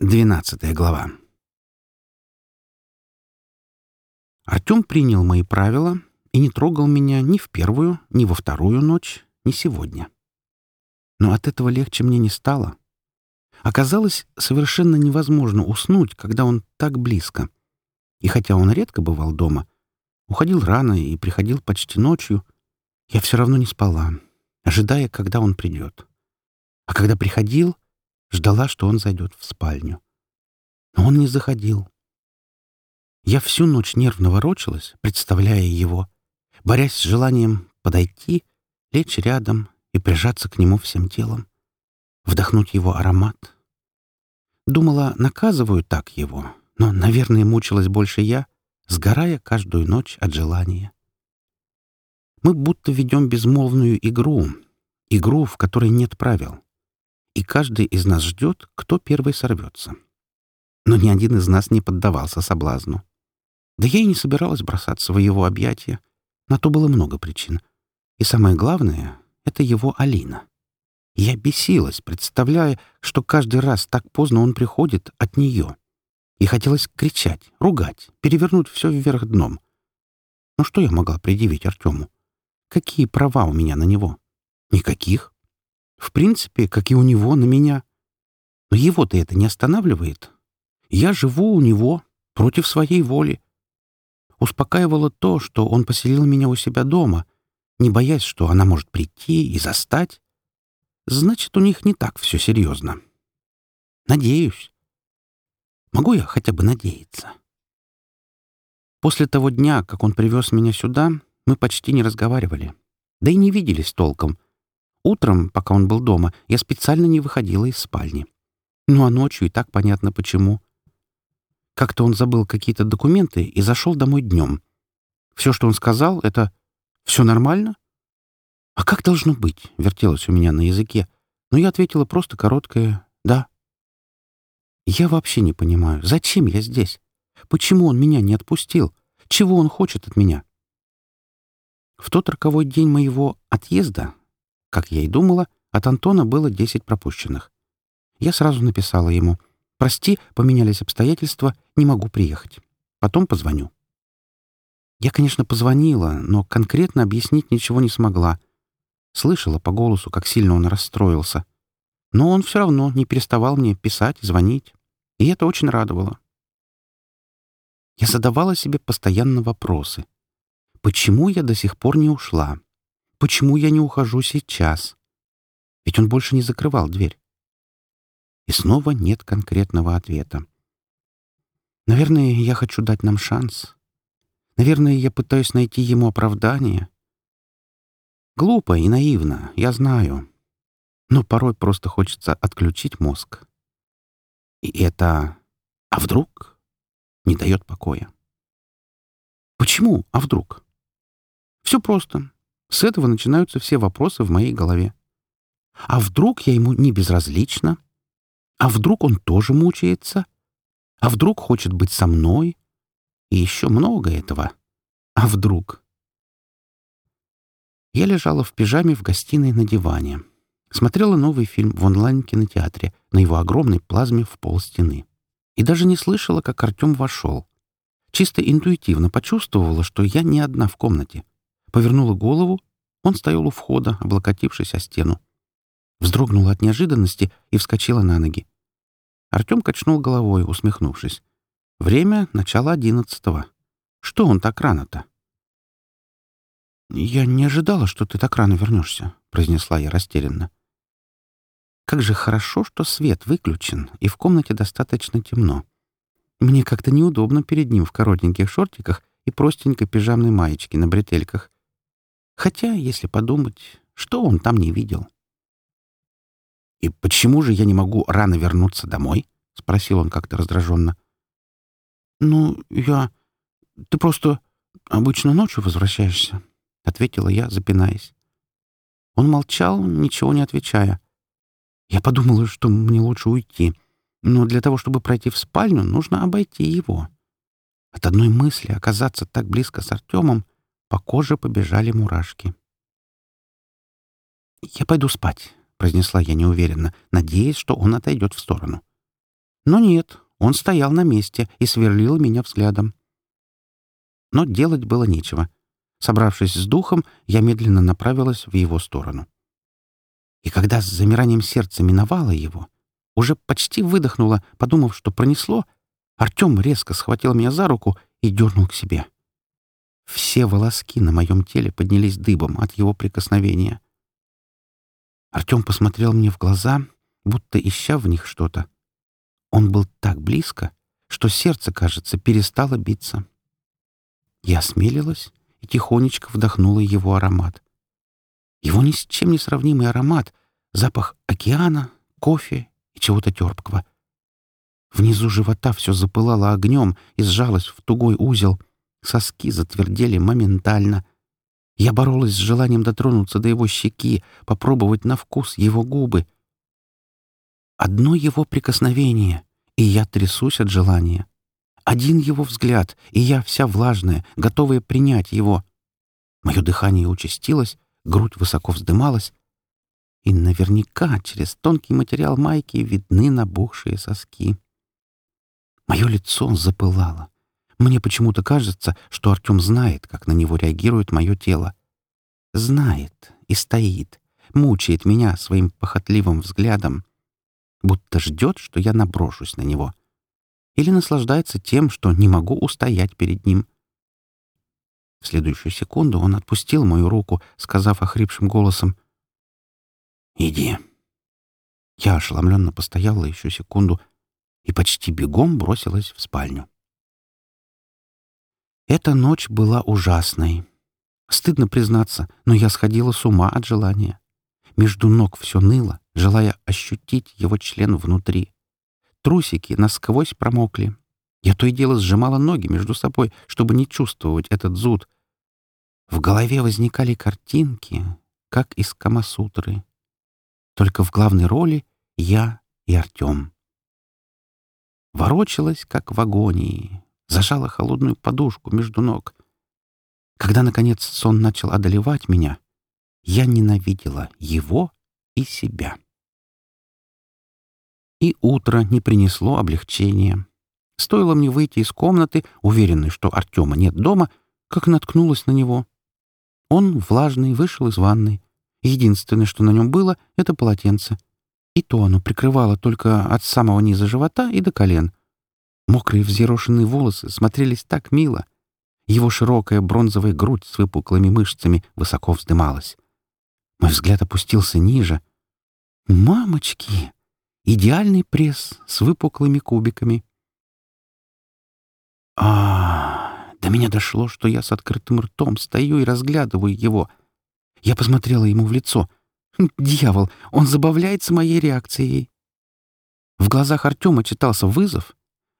Двенадцатая глава. Артем принял мои правила и не трогал меня ни в первую, ни во вторую ночь, ни сегодня. Но от этого легче мне не стало. Оказалось совершенно невозможно уснуть, когда он так близко. И хотя он редко бывал дома, уходил рано и приходил почти ночью, я все равно не спала, ожидая, когда он придет. А когда приходил — Ждала, что он зайдет в спальню. Но он не заходил. Я всю ночь нервно ворочалась, представляя его, борясь с желанием подойти, лечь рядом и прижаться к нему всем телом, вдохнуть его аромат. Думала, наказываю так его, но, наверное, мучилась больше я, сгорая каждую ночь от желания. Мы будто ведем безмолвную игру, игру, в которой нет правил и каждый из нас ждет, кто первый сорвется. Но ни один из нас не поддавался соблазну. Да я и не собиралась бросаться в его объятия. На то было много причин. И самое главное — это его Алина. Я бесилась, представляя, что каждый раз так поздно он приходит от нее. И хотелось кричать, ругать, перевернуть все вверх дном. Но что я могла предъявить Артему? Какие права у меня на него? Никаких. В принципе, как и у него на меня. Но его-то это не останавливает. Я живу у него против своей воли. Успокаивало то, что он поселил меня у себя дома, не боясь, что она может прийти и застать. Значит, у них не так все серьезно. Надеюсь. Могу я хотя бы надеяться? После того дня, как он привез меня сюда, мы почти не разговаривали. Да и не виделись толком, Утром, пока он был дома, я специально не выходила из спальни. Ну а ночью и так понятно почему. Как-то он забыл какие-то документы и зашел домой днем. Все, что он сказал, это «все нормально?» «А как должно быть?» — вертелось у меня на языке. Но я ответила просто короткое «да». Я вообще не понимаю, зачем я здесь? Почему он меня не отпустил? Чего он хочет от меня? В тот роковой день моего отъезда как я и думала, от Антона было 10 пропущенных. Я сразу написала ему «Прости, поменялись обстоятельства, не могу приехать. Потом позвоню». Я, конечно, позвонила, но конкретно объяснить ничего не смогла. Слышала по голосу, как сильно он расстроился. Но он все равно не переставал мне писать, звонить. И это очень радовало. Я задавала себе постоянно вопросы. Почему я до сих пор не ушла? Почему я не ухожу сейчас? Ведь он больше не закрывал дверь. И снова нет конкретного ответа. Наверное, я хочу дать нам шанс. Наверное, я пытаюсь найти ему оправдание. Глупо и наивно, я знаю. Но порой просто хочется отключить мозг. И это «а вдруг?» не дает покоя. Почему «а вдруг?» Все просто. С этого начинаются все вопросы в моей голове. А вдруг я ему не безразлична? А вдруг он тоже мучается? А вдруг хочет быть со мной? И еще много этого. А вдруг? Я лежала в пижаме в гостиной на диване. Смотрела новый фильм в онлайн-кинотеатре на его огромной плазме в пол стены. И даже не слышала, как Артем вошел. Чисто интуитивно почувствовала, что я не одна в комнате — Повернула голову. Он стоял у входа, облокотившись о стену. Вздрогнула от неожиданности и вскочила на ноги. Артем качнул головой, усмехнувшись. «Время — начало одиннадцатого. Что он так рано-то?» «Я не ожидала, что ты так рано вернешься», — произнесла я растерянно. «Как же хорошо, что свет выключен, и в комнате достаточно темно. Мне как-то неудобно перед ним в коротеньких шортиках и простенькой пижамной маечке на бретельках. Хотя, если подумать, что он там не видел? «И почему же я не могу рано вернуться домой?» — спросил он как-то раздраженно. «Ну, я... Ты просто обычно ночью возвращаешься», — ответила я, запинаясь. Он молчал, ничего не отвечая. Я подумала, что мне лучше уйти, но для того, чтобы пройти в спальню, нужно обойти его. От одной мысли оказаться так близко с Артемом по коже побежали мурашки. «Я пойду спать», — произнесла я неуверенно, надеясь, что он отойдет в сторону. Но нет, он стоял на месте и сверлил меня взглядом. Но делать было нечего. Собравшись с духом, я медленно направилась в его сторону. И когда с замиранием сердца миновала его, уже почти выдохнула, подумав, что пронесло, Артем резко схватил меня за руку и дернул к себе. Все волоски на моем теле поднялись дыбом от его прикосновения. Артем посмотрел мне в глаза, будто ища в них что-то. Он был так близко, что сердце, кажется, перестало биться. Я осмелилась и тихонечко вдохнула его аромат. Его ни с чем не сравнимый аромат, запах океана, кофе и чего-то терпкого. Внизу живота все запылало огнем и сжалось в тугой узел. Соски затвердели моментально. Я боролась с желанием дотронуться до его щеки, попробовать на вкус его губы. Одно его прикосновение, и я трясусь от желания. Один его взгляд, и я вся влажная, готовая принять его. Мое дыхание участилось, грудь высоко вздымалась, и наверняка через тонкий материал майки видны набухшие соски. Мое лицо запылало. Мне почему-то кажется, что Артем знает, как на него реагирует мое тело. Знает и стоит, мучает меня своим похотливым взглядом, будто ждет, что я наброшусь на него. Или наслаждается тем, что не могу устоять перед ним. В следующую секунду он отпустил мою руку, сказав охрипшим голосом «Иди». Я ошеломленно постояла еще секунду и почти бегом бросилась в спальню. Эта ночь была ужасной. Стыдно признаться, но я сходила с ума от желания. Между ног все ныло, желая ощутить его член внутри. Трусики насквозь промокли. Я то и дело сжимала ноги между собой, чтобы не чувствовать этот зуд. В голове возникали картинки, как из Камасутры. Только в главной роли я и Артем. Ворочалась, как в агонии, зажала холодную подушку между ног. Когда, наконец, сон начал одолевать меня, я ненавидела его и себя. И утро не принесло облегчения. Стоило мне выйти из комнаты, уверенной, что Артема нет дома, как наткнулась на него. Он, влажный, вышел из ванной. Единственное, что на нем было, — это полотенце. И то оно прикрывало только от самого низа живота и до колен — Мокрые взъерошенные волосы смотрелись так мило. Его широкая бронзовая грудь с выпуклыми мышцами высоко вздымалась. Мой взгляд опустился ниже. «Мамочки! Идеальный пресс с выпуклыми кубиками!» а, До меня дошло, что я с открытым ртом стою и разглядываю его. Я посмотрела ему в лицо. «Дьявол! Он забавляется моей реакцией!» В глазах Артема читался вызов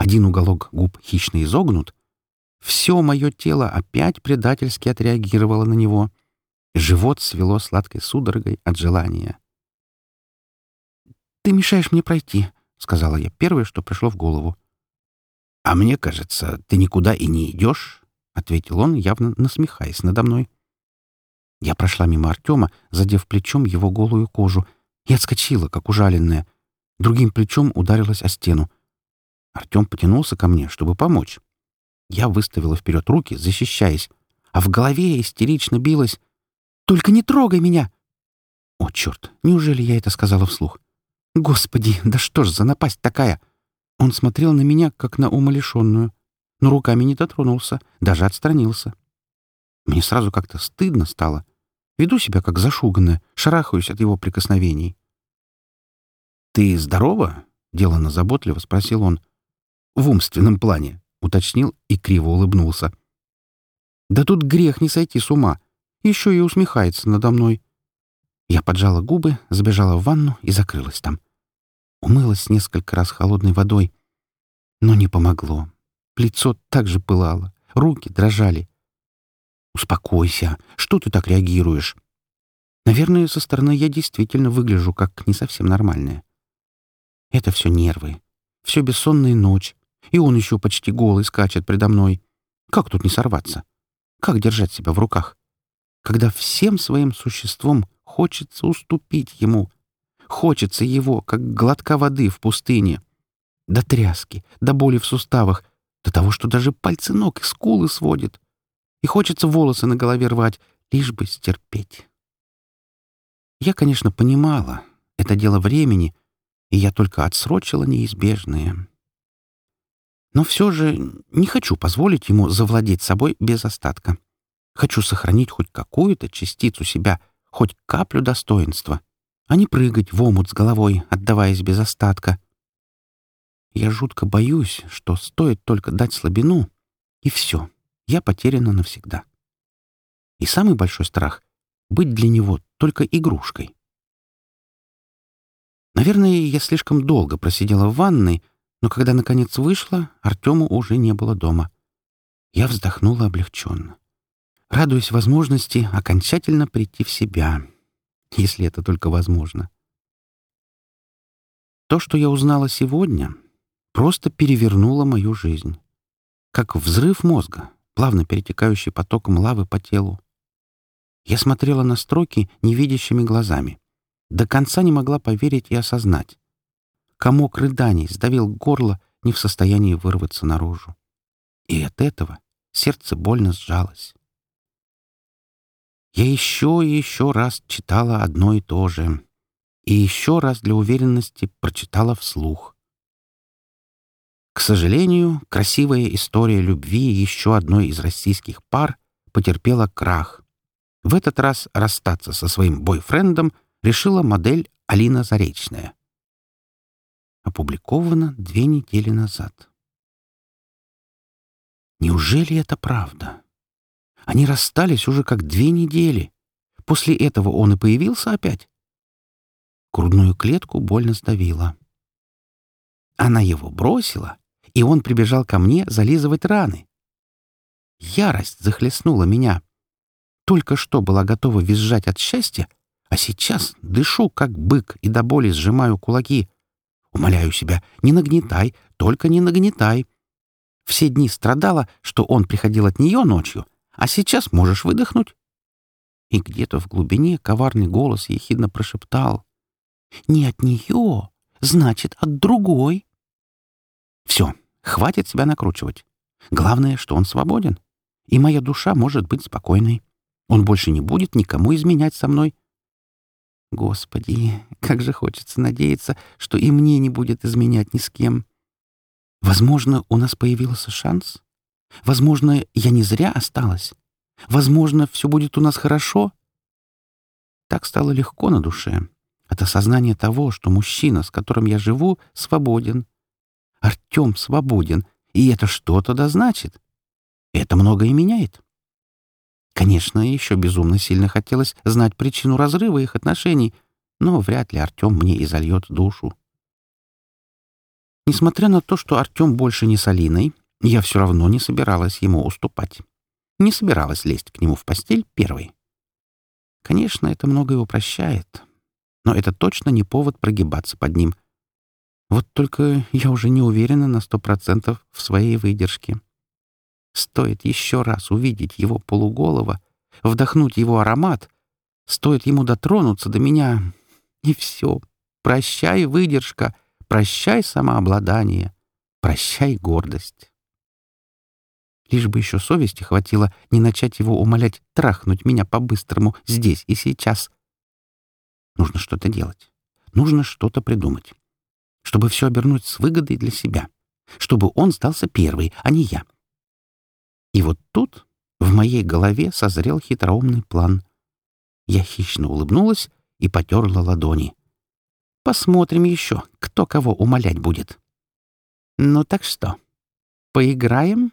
один уголок губ хищно изогнут. Все мое тело опять предательски отреагировало на него. Живот свело сладкой судорогой от желания. «Ты мешаешь мне пройти», — сказала я первое, что пришло в голову. «А мне кажется, ты никуда и не идешь», — ответил он, явно насмехаясь надо мной. Я прошла мимо Артема, задев плечом его голую кожу, и отскочила, как ужаленная. Другим плечом ударилась о стену. Артем потянулся ко мне, чтобы помочь. Я выставила вперед руки, защищаясь, а в голове истерично билась «Только не трогай меня!» О, черт, неужели я это сказала вслух? Господи, да что ж за напасть такая? Он смотрел на меня, как на умалишенную, но руками не дотронулся, даже отстранился. Мне сразу как-то стыдно стало. Веду себя как зашуганная, шарахаюсь от его прикосновений. «Ты здорова?» — деланно заботливо спросил он в умственном плане», — уточнил и криво улыбнулся. «Да тут грех не сойти с ума. Еще и усмехается надо мной». Я поджала губы, забежала в ванну и закрылась там. Умылась несколько раз холодной водой. Но не помогло. Лицо так же пылало, руки дрожали. «Успокойся. Что ты так реагируешь?» Наверное, со стороны я действительно выгляжу как не совсем нормальная. Это все нервы, все бессонная ночь, и он еще почти голый скачет предо мной. Как тут не сорваться? Как держать себя в руках? Когда всем своим существом хочется уступить ему. Хочется его, как глотка воды в пустыне. До тряски, до боли в суставах, до того, что даже пальцы ног и скулы сводит. И хочется волосы на голове рвать, лишь бы стерпеть. Я, конечно, понимала, это дело времени, и я только отсрочила неизбежное. Но все же не хочу позволить ему завладеть собой без остатка. Хочу сохранить хоть какую-то частицу себя, хоть каплю достоинства, а не прыгать в омут с головой, отдаваясь без остатка. Я жутко боюсь, что стоит только дать слабину, и все, я потеряна навсегда. И самый большой страх — быть для него только игрушкой. Наверное, я слишком долго просидела в ванной, но когда наконец вышла, Артема уже не было дома. Я вздохнула облегченно, радуясь возможности окончательно прийти в себя, если это только возможно. То, что я узнала сегодня, просто перевернуло мою жизнь. Как взрыв мозга, плавно перетекающий потоком лавы по телу. Я смотрела на строки невидящими глазами. До конца не могла поверить и осознать. Комок рыданий сдавил горло, не в состоянии вырваться наружу. И от этого сердце больно сжалось. Я еще и еще раз читала одно и то же. И еще раз для уверенности прочитала вслух. К сожалению, красивая история любви еще одной из российских пар потерпела крах. В этот раз расстаться со своим бойфрендом решила модель Алина Заречная. Опубликовано две недели назад. Неужели это правда? Они расстались уже как две недели. После этого он и появился опять. Грудную клетку больно сдавила. Она его бросила, и он прибежал ко мне зализывать раны. Ярость захлестнула меня. Только что была готова визжать от счастья, а сейчас дышу, как бык, и до боли сжимаю кулаки. Умоляю себя, не нагнетай, только не нагнетай. Все дни страдала, что он приходил от нее ночью, а сейчас можешь выдохнуть. И где-то в глубине коварный голос ехидно прошептал. «Не от нее, значит, от другой». Все, хватит себя накручивать. Главное, что он свободен, и моя душа может быть спокойной. Он больше не будет никому изменять со мной, Господи, как же хочется надеяться, что и мне не будет изменять ни с кем. Возможно, у нас появился шанс? Возможно, я не зря осталась? Возможно, все будет у нас хорошо? Так стало легко на душе от осознания того, что мужчина, с которым я живу, свободен. Артем свободен, и это что-то да значит. Это многое меняет. Конечно, еще безумно сильно хотелось знать причину разрыва их отношений, но вряд ли Артем мне изольет душу. Несмотря на то, что Артем больше не с Алиной, я все равно не собиралась ему уступать. Не собиралась лезть к нему в постель первой. Конечно, это многое упрощает, но это точно не повод прогибаться под ним. Вот только я уже не уверена на сто процентов в своей выдержке. Стоит еще раз увидеть его полуголого, вдохнуть его аромат, стоит ему дотронуться до меня, и все. Прощай, выдержка, прощай, самообладание, прощай, гордость. Лишь бы еще совести хватило не начать его умолять трахнуть меня по-быстрому здесь и сейчас. Нужно что-то делать. Нужно что-то придумать. Чтобы все обернуть с выгодой для себя. Чтобы он сдался первый, а не я. И вот тут в моей голове созрел хитроумный план. Я хищно улыбнулась и потерла ладони. Посмотрим еще, кто кого умолять будет. Ну так что, поиграем?